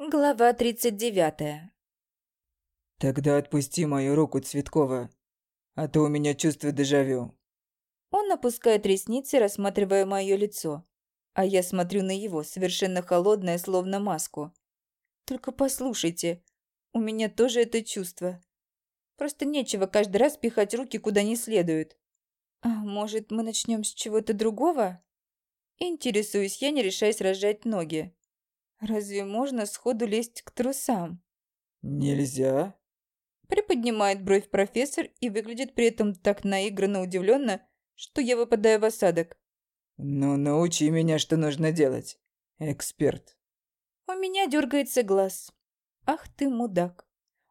Глава 39. «Тогда отпусти мою руку, Цветкова, а то у меня чувство дежавю». Он опускает ресницы, рассматривая мое лицо, а я смотрю на его, совершенно холодное, словно маску. Только послушайте, у меня тоже это чувство. Просто нечего каждый раз пихать руки куда не следует. А может, мы начнем с чего-то другого? Интересуюсь я, не решаясь разжать ноги. Разве можно сходу лезть к трусам? «Нельзя?» Приподнимает бровь профессор и выглядит при этом так наигранно удивленно, что я выпадаю в осадок. «Ну, научи меня, что нужно делать, эксперт». У меня дергается глаз. Ах ты мудак.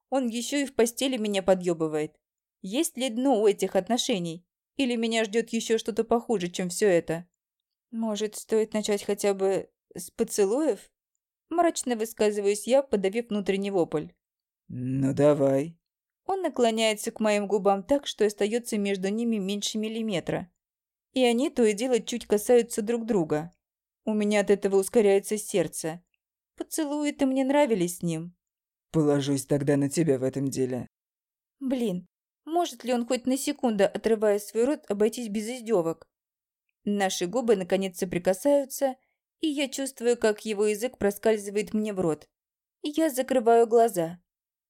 Он еще и в постели меня подъебывает. Есть ли дно у этих отношений? Или меня ждет еще что-то похуже, чем все это? Может, стоит начать хотя бы с поцелуев? Мрачно высказываюсь я, подавив внутренний вопль. «Ну давай». Он наклоняется к моим губам так, что остается между ними меньше миллиметра. И они то и дело чуть касаются друг друга. У меня от этого ускоряется сердце. Поцелуи-то мне нравились с ним. Положусь тогда на тебя в этом деле. Блин, может ли он хоть на секунду, отрывая свой рот, обойтись без издевок? Наши губы наконец соприкасаются, и я чувствую, как его язык проскальзывает мне в рот. Я закрываю глаза.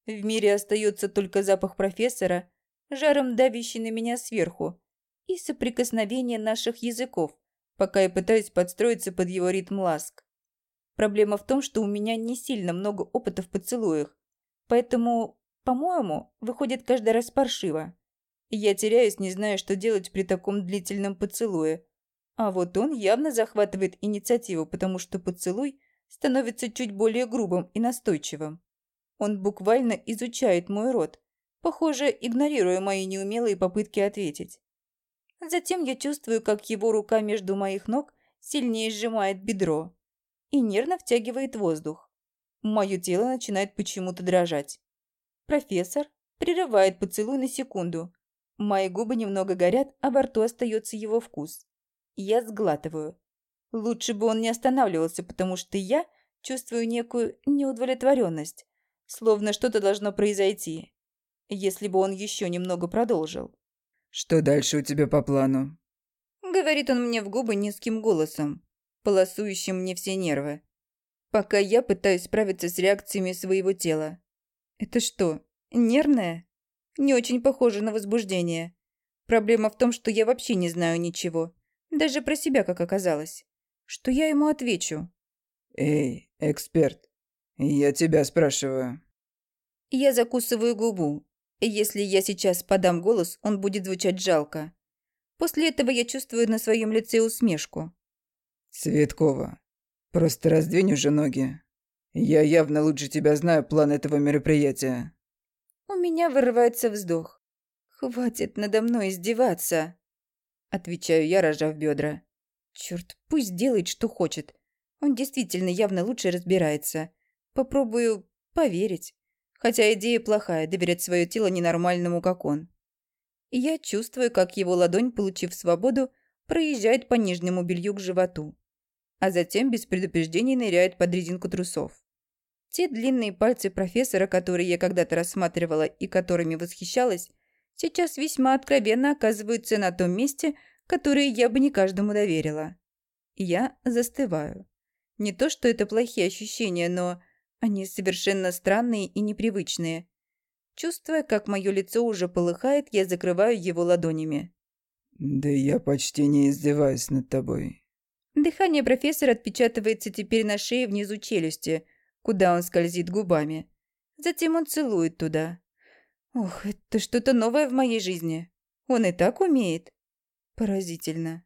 В мире остается только запах профессора, жаром давящий на меня сверху, и соприкосновение наших языков, пока я пытаюсь подстроиться под его ритм ласк. Проблема в том, что у меня не сильно много опыта в поцелуях, поэтому, по-моему, выходит каждый раз паршиво. Я теряюсь, не зная, что делать при таком длительном поцелуе, а вот он явно захватывает инициативу, потому что поцелуй становится чуть более грубым и настойчивым. Он буквально изучает мой рот, похоже, игнорируя мои неумелые попытки ответить. Затем я чувствую, как его рука между моих ног сильнее сжимает бедро и нервно втягивает воздух. Мое тело начинает почему-то дрожать. Профессор прерывает поцелуй на секунду. Мои губы немного горят, а во рту остается его вкус. Я сглатываю. Лучше бы он не останавливался, потому что я чувствую некую неудовлетворенность, словно что-то должно произойти, если бы он еще немного продолжил. «Что дальше у тебя по плану?» Говорит он мне в губы низким голосом, полосующим мне все нервы, пока я пытаюсь справиться с реакциями своего тела. Это что, нервное? Не очень похоже на возбуждение. Проблема в том, что я вообще не знаю ничего. Даже про себя, как оказалось. Что я ему отвечу? «Эй, эксперт, я тебя спрашиваю». Я закусываю губу. Если я сейчас подам голос, он будет звучать жалко. После этого я чувствую на своем лице усмешку. «Светкова, просто раздвинь уже ноги. Я явно лучше тебя знаю план этого мероприятия». У меня вырывается вздох. Хватит надо мной издеваться. Отвечаю я, рожав бедра. Черт, пусть делает, что хочет. Он действительно явно лучше разбирается. Попробую поверить. Хотя идея плохая, доверять свое тело ненормальному, как он. Я чувствую, как его ладонь, получив свободу, проезжает по нижнему белью к животу. А затем без предупреждений ныряет под резинку трусов. Те длинные пальцы профессора, которые я когда-то рассматривала и которыми восхищалась, сейчас весьма откровенно оказываются на том месте, которое я бы не каждому доверила. Я застываю. Не то, что это плохие ощущения, но они совершенно странные и непривычные. Чувствуя, как мое лицо уже полыхает, я закрываю его ладонями. «Да я почти не издеваюсь над тобой». Дыхание профессора отпечатывается теперь на шее внизу челюсти, куда он скользит губами. Затем он целует туда. Ох, это что-то новое в моей жизни. Он и так умеет. Поразительно.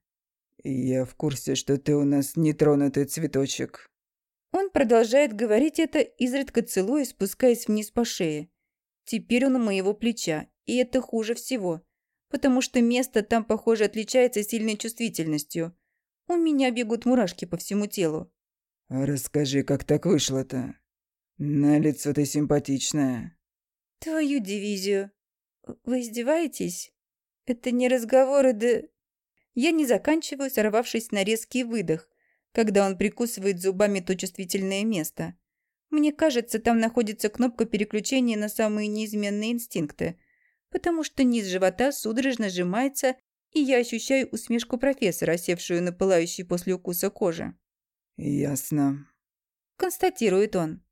Я в курсе, что ты у нас нетронутый цветочек. Он продолжает говорить это, изредка целуя, спускаясь вниз по шее. Теперь он у моего плеча, и это хуже всего, потому что место там, похоже, отличается сильной чувствительностью. У меня бегут мурашки по всему телу. Расскажи, как так вышло-то? На лицо ты симпатичная. «Твою дивизию. Вы издеваетесь? Это не разговоры, да...» Я не заканчиваю, сорвавшись на резкий выдох, когда он прикусывает зубами то чувствительное место. Мне кажется, там находится кнопка переключения на самые неизменные инстинкты, потому что низ живота судорожно сжимается, и я ощущаю усмешку профессора, севшую на пылающей после укуса кожи. «Ясно», – констатирует он.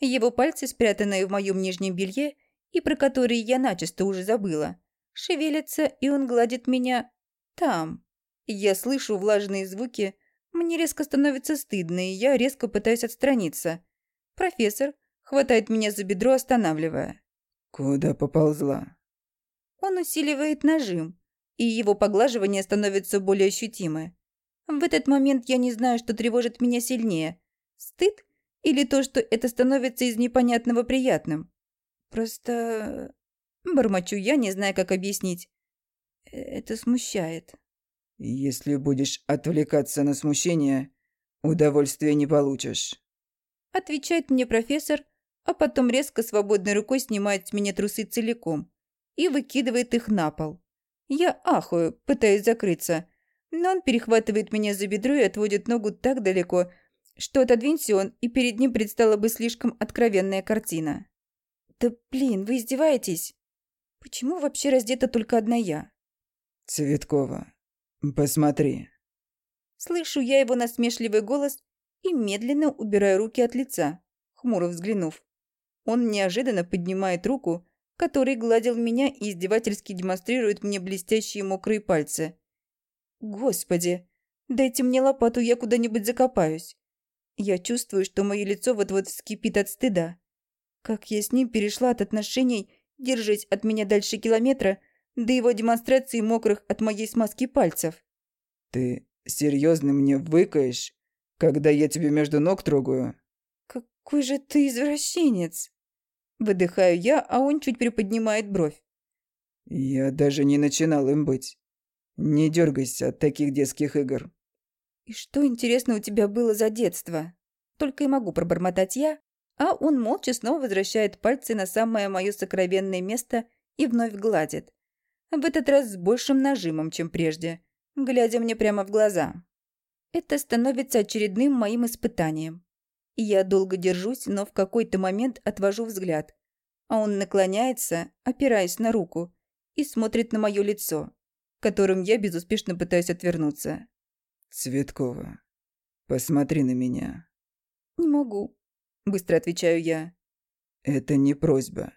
Его пальцы, спрятанные в моем нижнем белье, и про которые я начисто уже забыла, шевелятся, и он гладит меня там. Я слышу влажные звуки, мне резко становится стыдно, и я резко пытаюсь отстраниться. Профессор хватает меня за бедро, останавливая. «Куда поползла?» Он усиливает нажим, и его поглаживание становится более ощутимое. В этот момент я не знаю, что тревожит меня сильнее. Стыд или то, что это становится из непонятного приятным. Просто... Бормочу я, не зная, как объяснить. Это смущает. Если будешь отвлекаться на смущение, удовольствия не получишь. Отвечает мне профессор, а потом резко свободной рукой снимает с меня трусы целиком и выкидывает их на пол. Я ахую, пытаясь закрыться, но он перехватывает меня за бедро и отводит ногу так далеко, что отодвинься он, и перед ним предстала бы слишком откровенная картина. «Да блин, вы издеваетесь? Почему вообще раздета только одна я?» «Цветкова, посмотри». Слышу я его насмешливый голос и медленно убираю руки от лица, хмуро взглянув. Он неожиданно поднимает руку, который гладил меня и издевательски демонстрирует мне блестящие мокрые пальцы. «Господи, дайте мне лопату, я куда-нибудь закопаюсь». Я чувствую, что мое лицо вот-вот вскипит от стыда. Как я с ним перешла от отношений, держась от меня дальше километра, до его демонстрации мокрых от моей смазки пальцев. «Ты серьезно мне выкаешь, когда я тебе между ног трогаю?» «Какой же ты извращенец!» Выдыхаю я, а он чуть приподнимает бровь. «Я даже не начинал им быть. Не дергайся от таких детских игр». «И что, интересно, у тебя было за детство?» Только и могу пробормотать я, а он молча снова возвращает пальцы на самое мое сокровенное место и вновь гладит. В этот раз с большим нажимом, чем прежде, глядя мне прямо в глаза. Это становится очередным моим испытанием. И я долго держусь, но в какой-то момент отвожу взгляд. А он наклоняется, опираясь на руку, и смотрит на мое лицо, которым я безуспешно пытаюсь отвернуться. «Цветкова, посмотри на меня». «Не могу», Быстро отвечаю я. Это не просьба.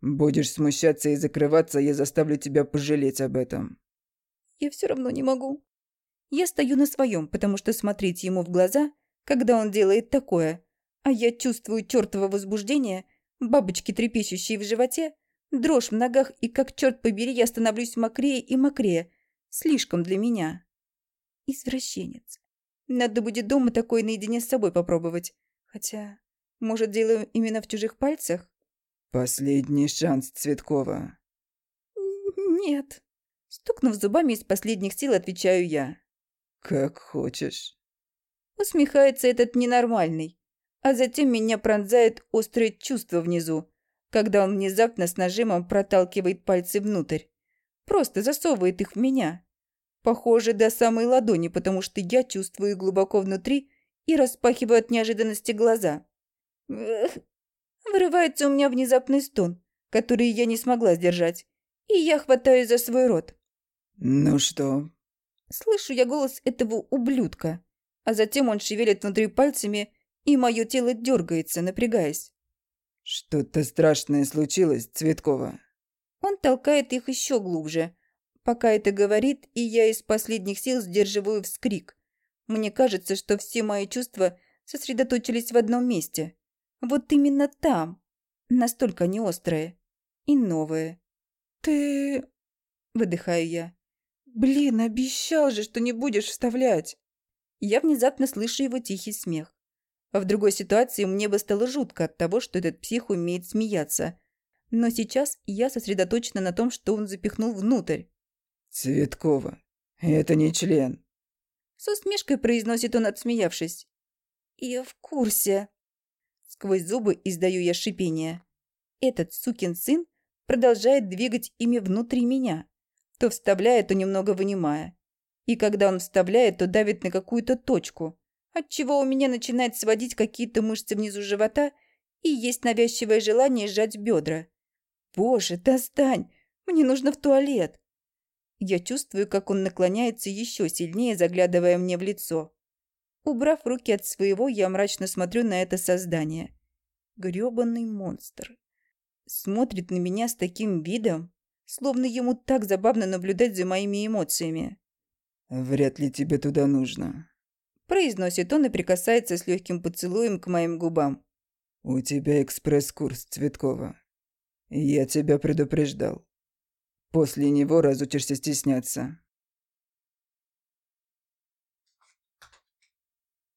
Будешь смущаться и закрываться, я заставлю тебя пожалеть об этом. Я все равно не могу. Я стою на своем, потому что смотреть ему в глаза, когда он делает такое, а я чувствую чертово возбуждение, бабочки, трепещущие в животе, дрожь в ногах, и как, черт побери, я становлюсь мокрее и мокрее. Слишком для меня. Извращенец. Надо будет дома такое наедине с собой попробовать. Хотя... Может, дело именно в чужих пальцах? Последний шанс, Цветкова. Нет. Стукнув зубами из последних сил, отвечаю я. Как хочешь. Усмехается этот ненормальный. А затем меня пронзает острое чувство внизу, когда он внезапно с нажимом проталкивает пальцы внутрь. Просто засовывает их в меня. Похоже, до самой ладони, потому что я чувствую глубоко внутри и распахиваю от неожиданности глаза. Вырывается у меня внезапный стон, который я не смогла сдержать, и я хватаюсь за свой рот. «Ну что?» Слышу я голос этого ублюдка, а затем он шевелит внутри пальцами, и мое тело дергается, напрягаясь. «Что-то страшное случилось, Цветкова?» Он толкает их еще глубже, пока это говорит, и я из последних сил сдерживаю вскрик. Мне кажется, что все мои чувства сосредоточились в одном месте. Вот именно там. Настолько они острые. И новые. «Ты...» – выдыхаю я. «Блин, обещал же, что не будешь вставлять!» Я внезапно слышу его тихий смех. В другой ситуации мне бы стало жутко от того, что этот псих умеет смеяться. Но сейчас я сосредоточена на том, что он запихнул внутрь. «Цветкова, это не член!» С усмешкой произносит он, отсмеявшись. «Я в курсе», Сквозь зубы издаю я шипение. Этот сукин сын продолжает двигать ими внутри меня. То вставляет, то немного вынимая. И когда он вставляет, то давит на какую-то точку. отчего у меня начинает сводить какие-то мышцы внизу живота и есть навязчивое желание сжать бедра. «Боже, достань! Мне нужно в туалет!» Я чувствую, как он наклоняется еще сильнее, заглядывая мне в лицо. Убрав руки от своего, я мрачно смотрю на это создание. Грёбаный монстр. Смотрит на меня с таким видом, словно ему так забавно наблюдать за моими эмоциями. «Вряд ли тебе туда нужно», – произносит он и прикасается с легким поцелуем к моим губам. «У тебя экспресс-курс, Цветкова. Я тебя предупреждал. После него разучишься стесняться.